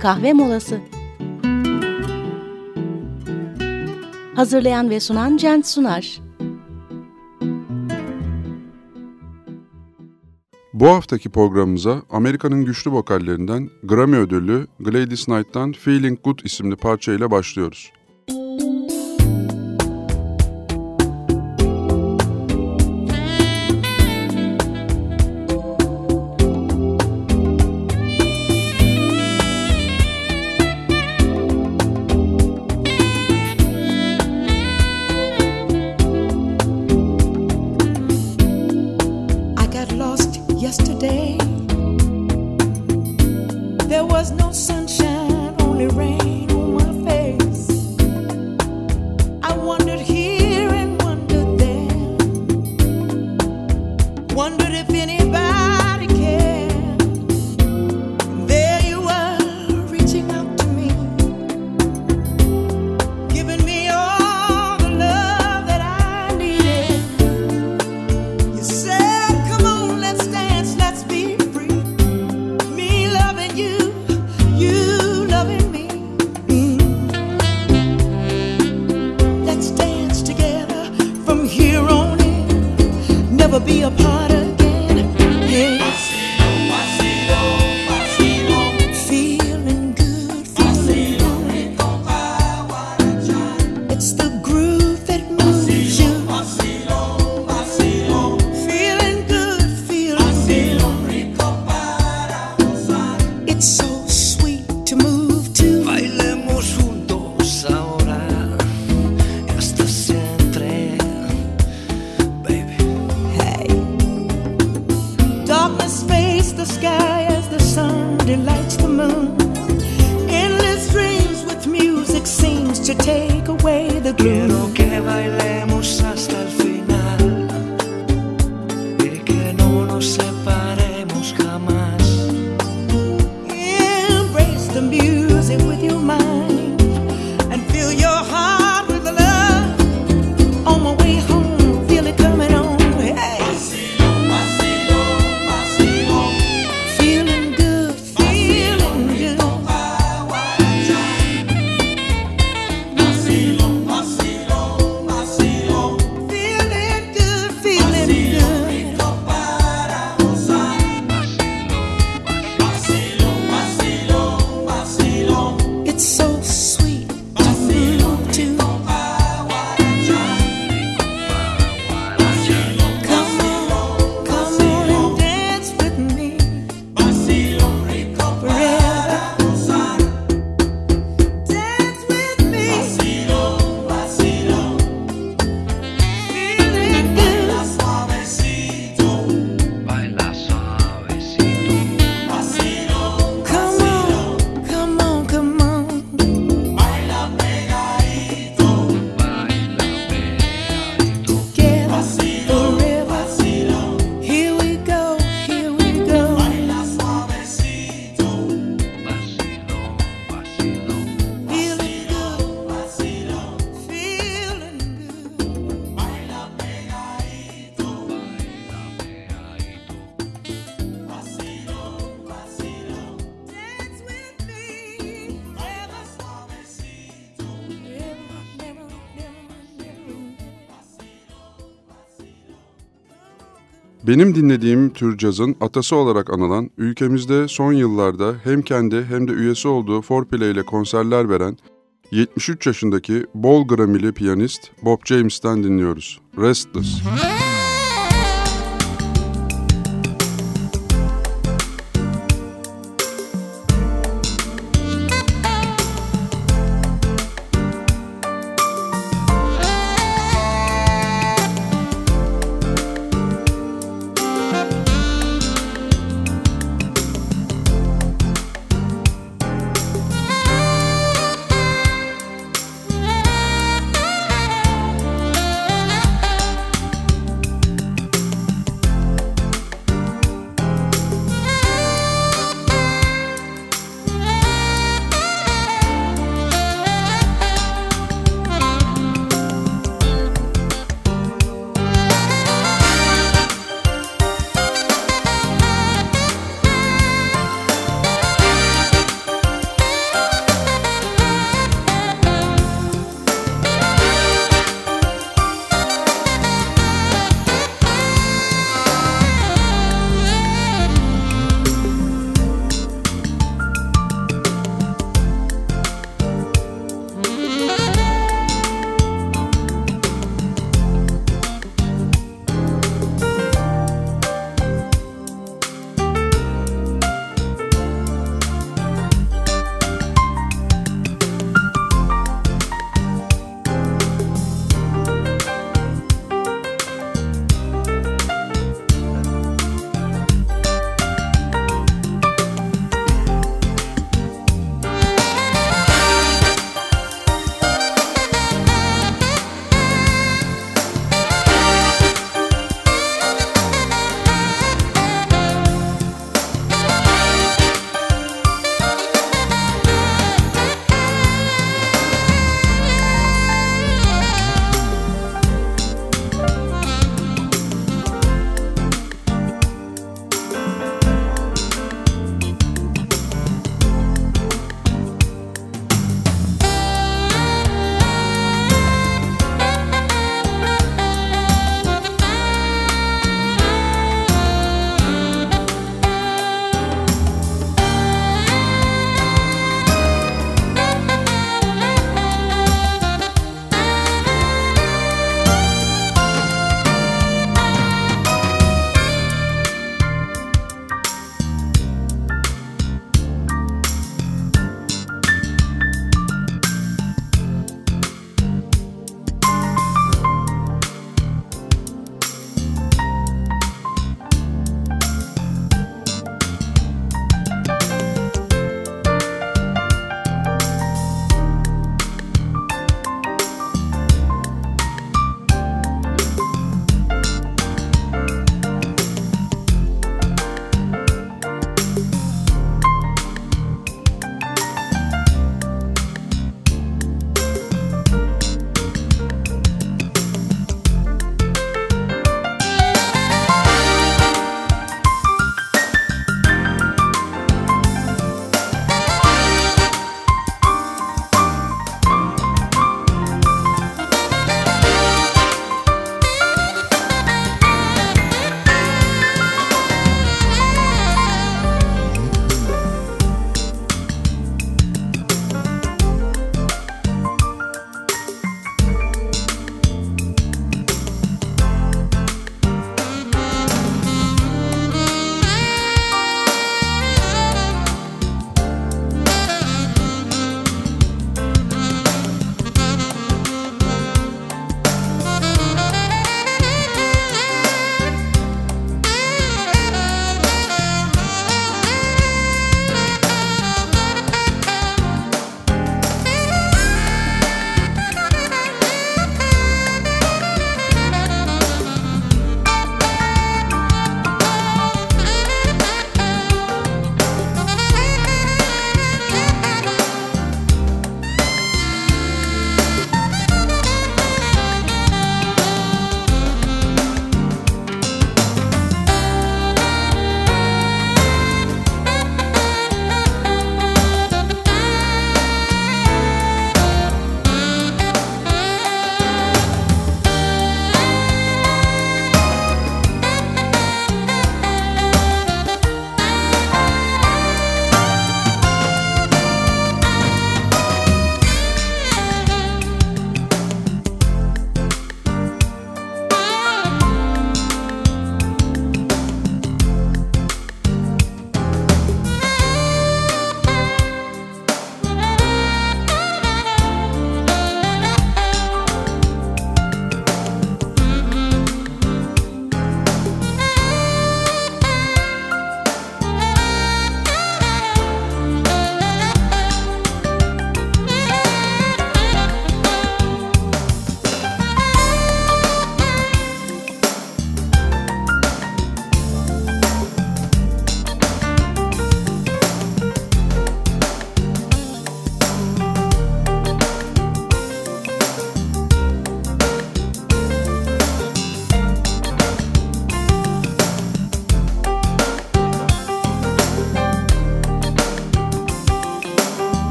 kahve molası. Hazırlayan ve sunan Cent Sunar. Bu haftaki programımıza Amerika'nın güçlü vokallerinden Grammy ödüllü Gladys Knight'tan Feeling Good isimli parçayla başlıyoruz. Benim dinlediğim tür cazın atası olarak anılan, ülkemizde son yıllarda hem kendi hem de üyesi olduğu Forplay ile konserler veren 73 yaşındaki bol gramili piyanist Bob James'ten dinliyoruz. Restless.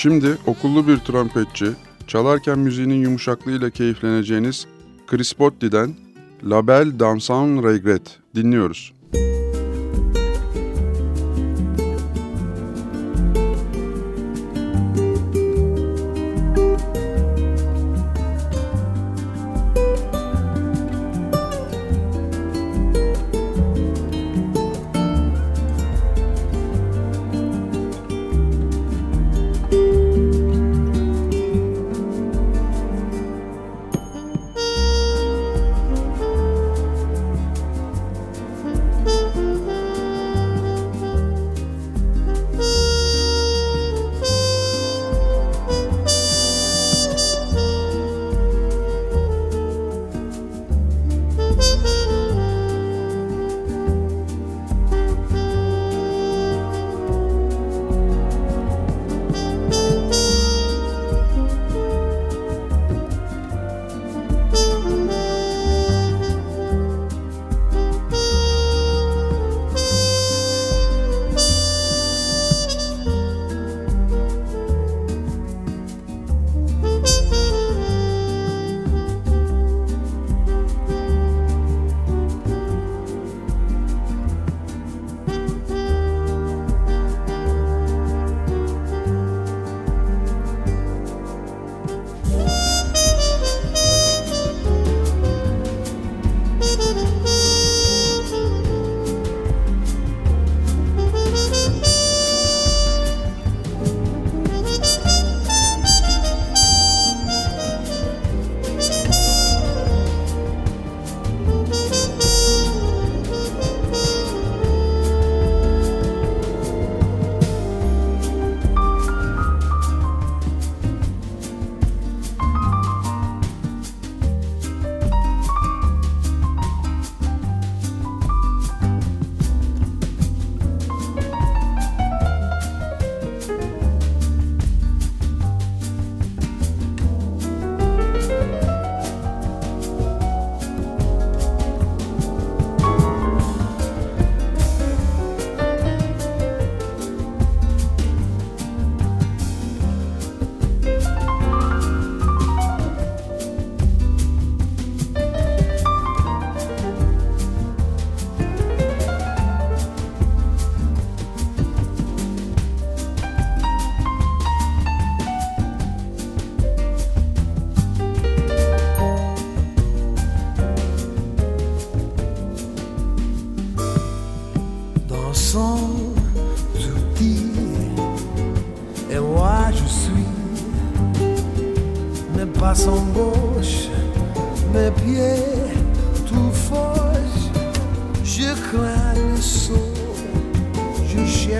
Şimdi okullu bir trompetçi, çalarken müziğinin yumuşaklığıyla keyifleneceğiniz Chris Botti'den La Belle dans un regret dinliyoruz.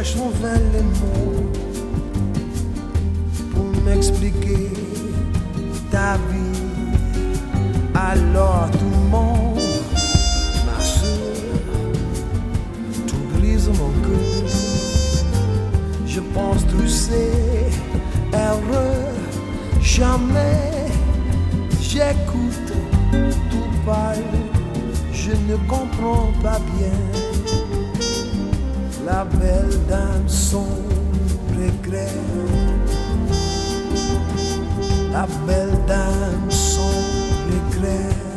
cherche sans les mots pour m'expliquer ta vie. Alors tout mon, ma soeur, tout brise mon cœur. Je pense tousser, heureux, jamais j'écoute tout parle. Je ne comprends pas bien la belle dame son regret. La belle dame son regret.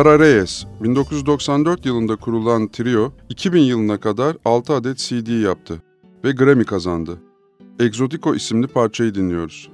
Lara Reyes, 1994 yılında kurulan trio, 2000 yılına kadar 6 adet CD yaptı ve Grammy kazandı. Exotico isimli parçayı dinliyoruz.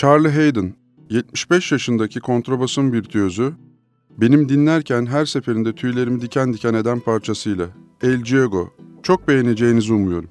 Charlie Hayden, 75 yaşındaki kontrabasın virtüözü, benim dinlerken her seferinde tüylerimi diken diken eden parçasıyla El Diego, çok beğeneceğinizi umuyorum.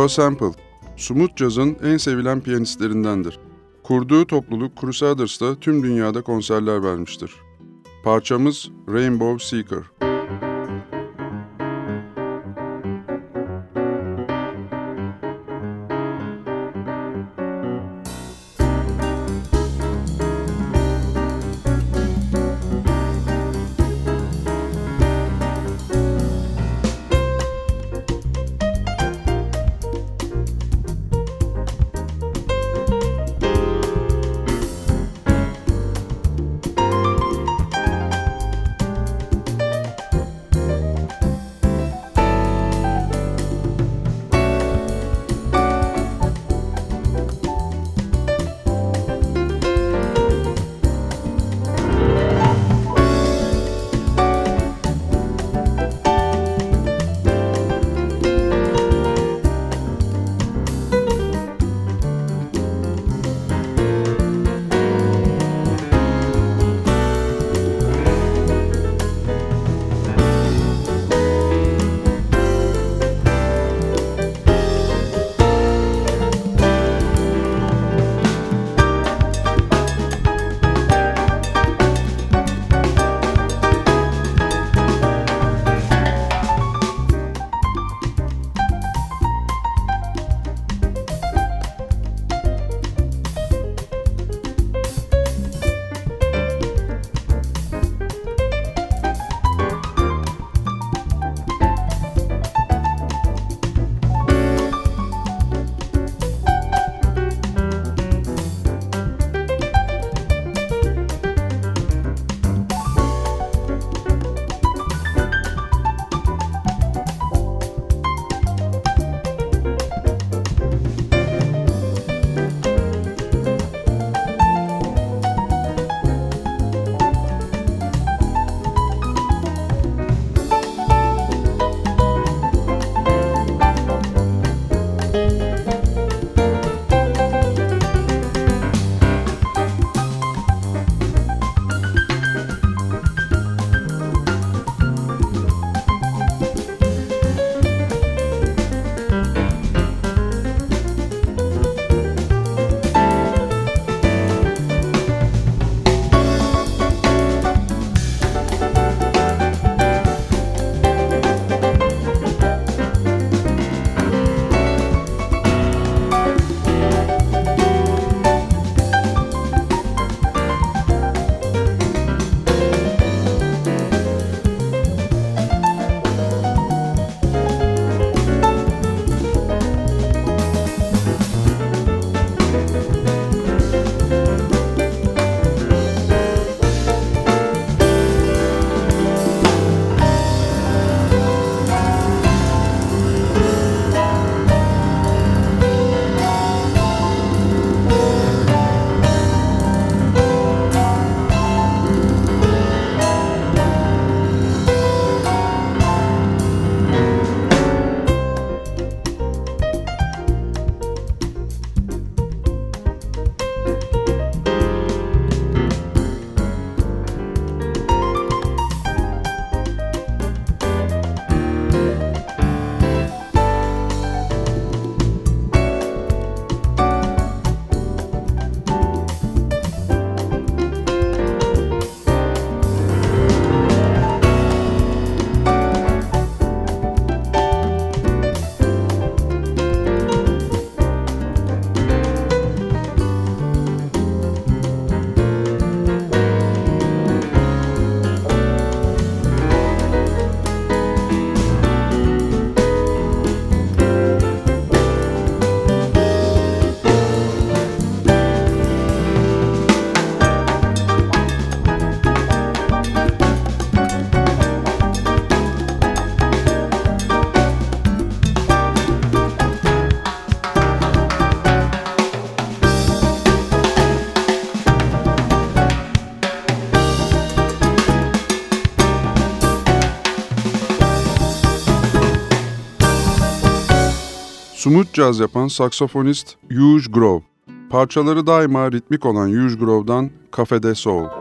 Joe Sample, Smooth Jazz'ın en sevilen piyanistlerindendir. Kurduğu topluluk Crusaders'ta tüm dünyada konserler vermiştir. Parçamız Rainbow Seeker. Smooth caz yapan saksafonist Hugh Grove. Parçaları daima ritmik olan Hugh Grove'dan Cafe de Soul.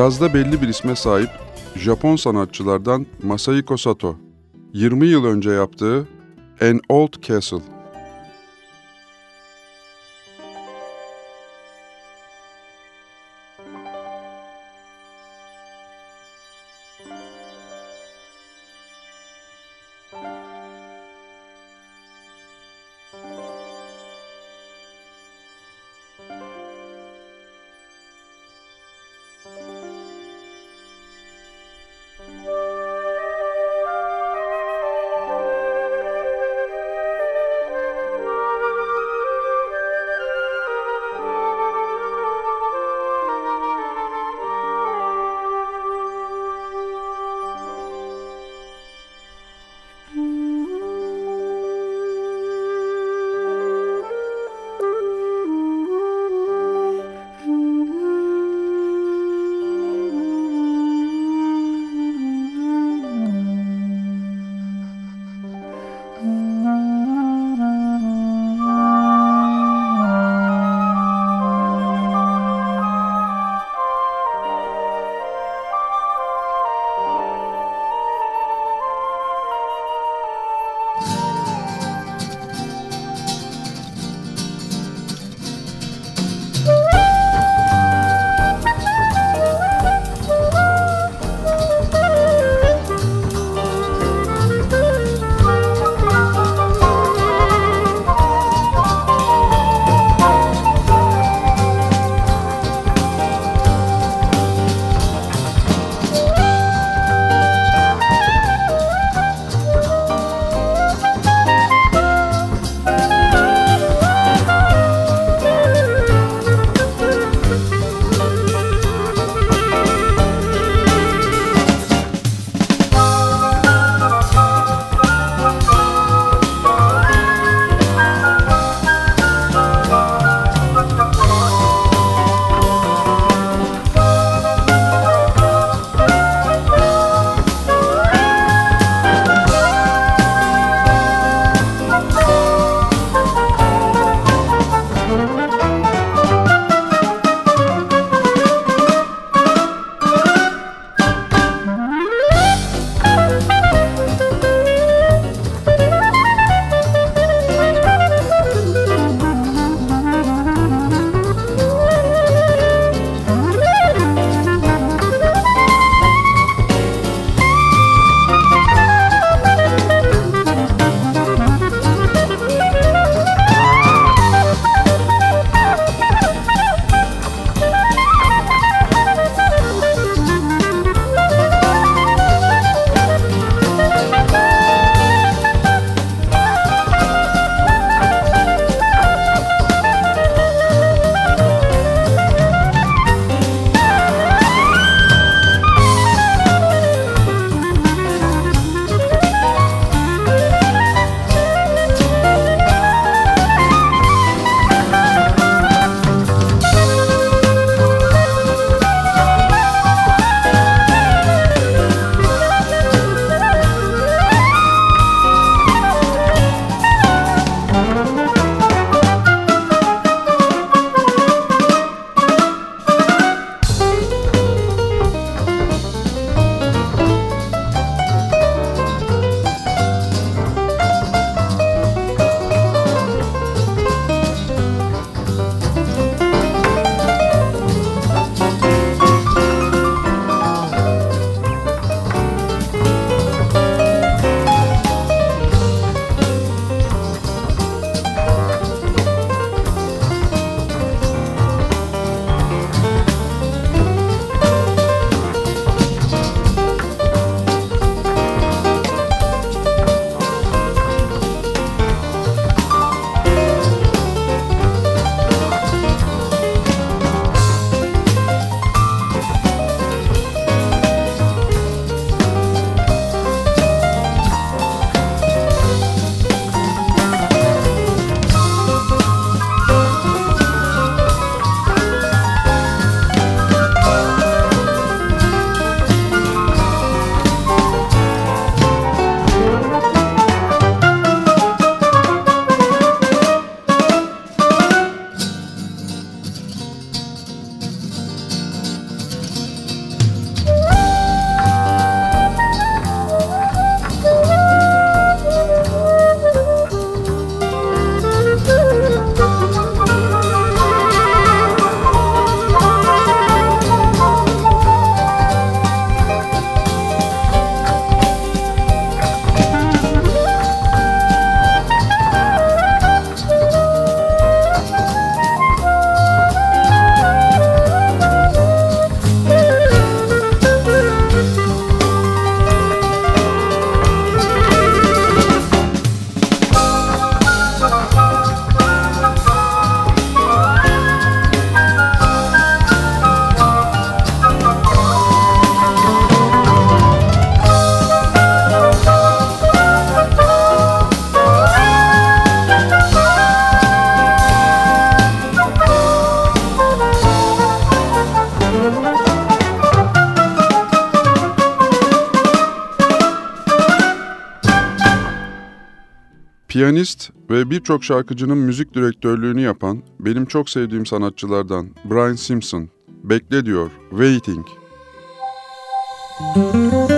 Cazda belli bir isme sahip Japon sanatçılardan Masahiko Sato, 20 yıl önce yaptığı An Old Castle. Piyanist ve birçok şarkıcının müzik direktörlüğünü yapan benim çok sevdiğim sanatçılardan Brian Simpson, Bekle diyor, Waiting. Müzik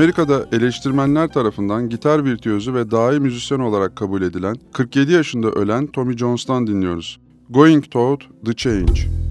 Amerika'da eleştirmenler tarafından gitar virtüözü ve dahi müzisyen olarak kabul edilen 47 yaşında ölen Tommy Jones'tan dinliyoruz. Going Toward the Change.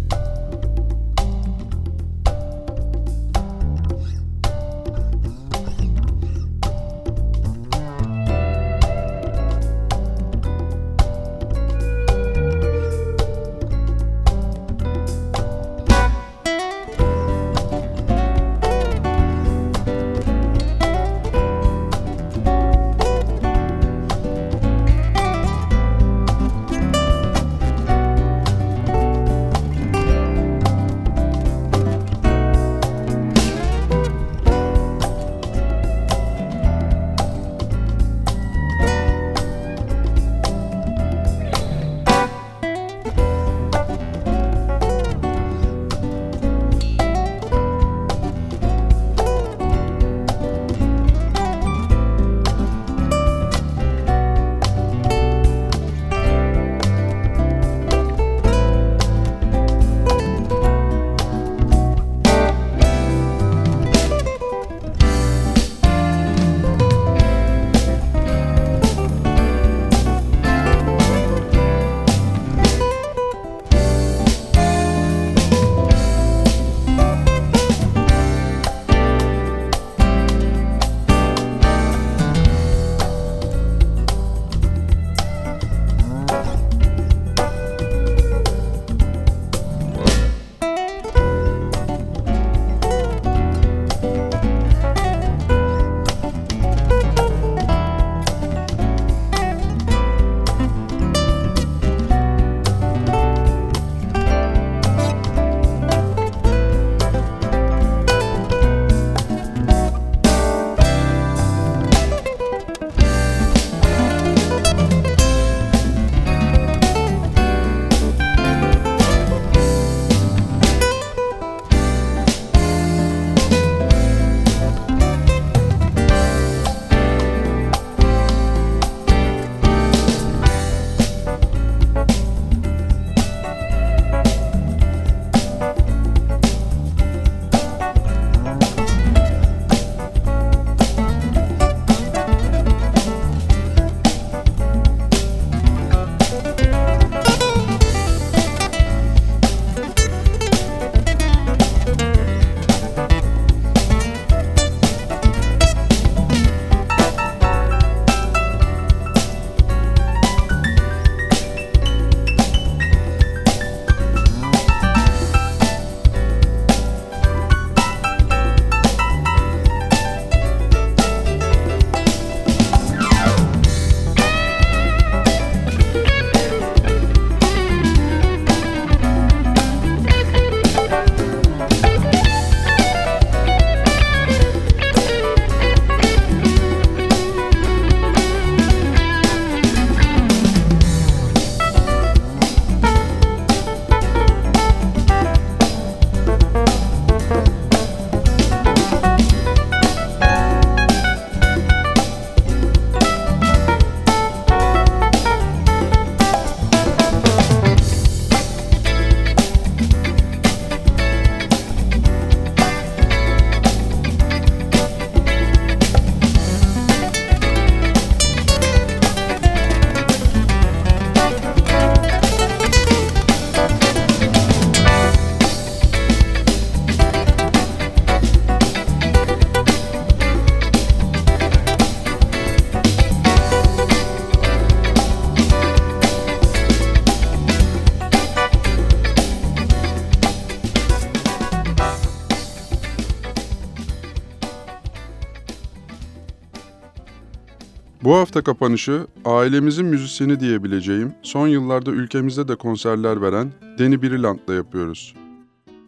Bu hafta kapanışı ailemizin müzisyeni diyebileceğim, son yıllarda ülkemizde de konserler veren Deni Biriland'la yapıyoruz.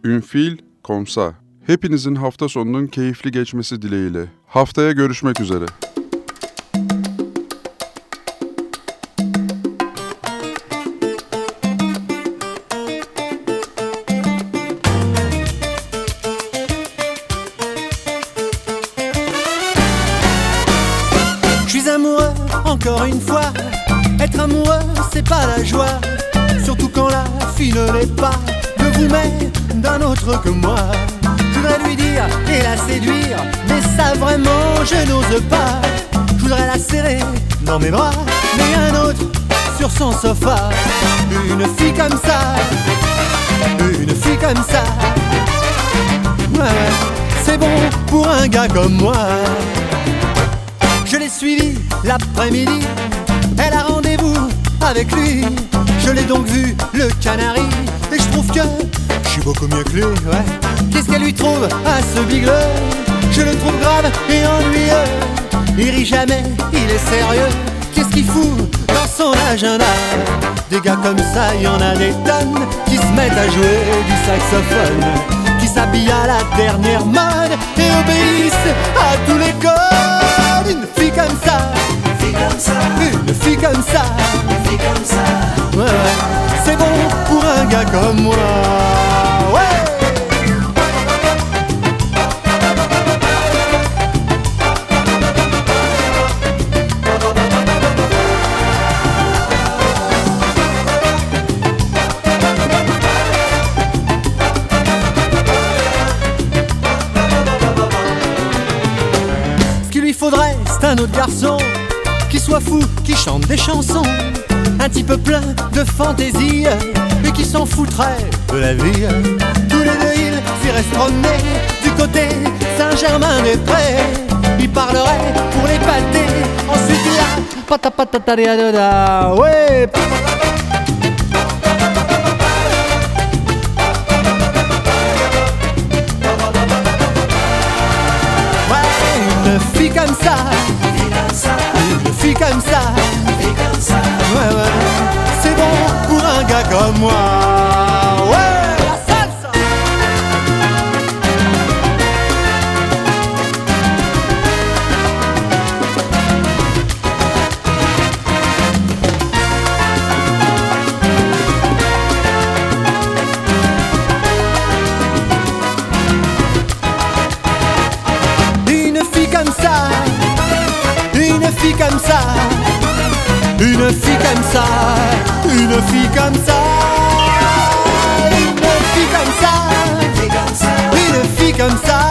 Ünfil Komsa. Hepinizin hafta sonunun keyifli geçmesi dileğiyle. Haftaya görüşmek üzere. Mes bras, mais un autre sur son sofa. Une fille comme ça, une fille comme ça. Ouais, c'est bon pour un gars comme moi. Je l'ai suivi l'après-midi, elle a rendez-vous avec lui. Je l'ai donc vu, le canari, et je trouve que je suis beaucoup mieux que lui, ouais. Qu'est-ce qu'elle lui trouve à ce bigleux? Je le trouve grave et ennuyeux. Il rit jamais, il est sérieux. Qu'est-ce qu'il fout dans son agenda? Des gars comme ça, y en a des tonnes qui se mettent à jouer du saxophone, qui s'habillent à la dernière mode et obéissent à tous les codes. Une fille comme ça, une fille comme ça, une fille comme ça, une fille comme ça. Ouais, ouais, c'est bon pour un gars comme moi. C'est un autre garçon qui soit fou, qui chante des chansons, un peu plein de fantaisie et qui s'en foutrait de la vie. Tous les deux, ils s'y promener du côté Saint-Germain-des-Prés. Ils parleraient pour les pâtés. Ensuite, il a pata pata tariadada, ouais. Comme ça, une fille comme ça, ouais ouais, c'est bon pour un gars comme moi. Une fille comme ça, une fille comme ça, une fille comme ça, une fille comme ça,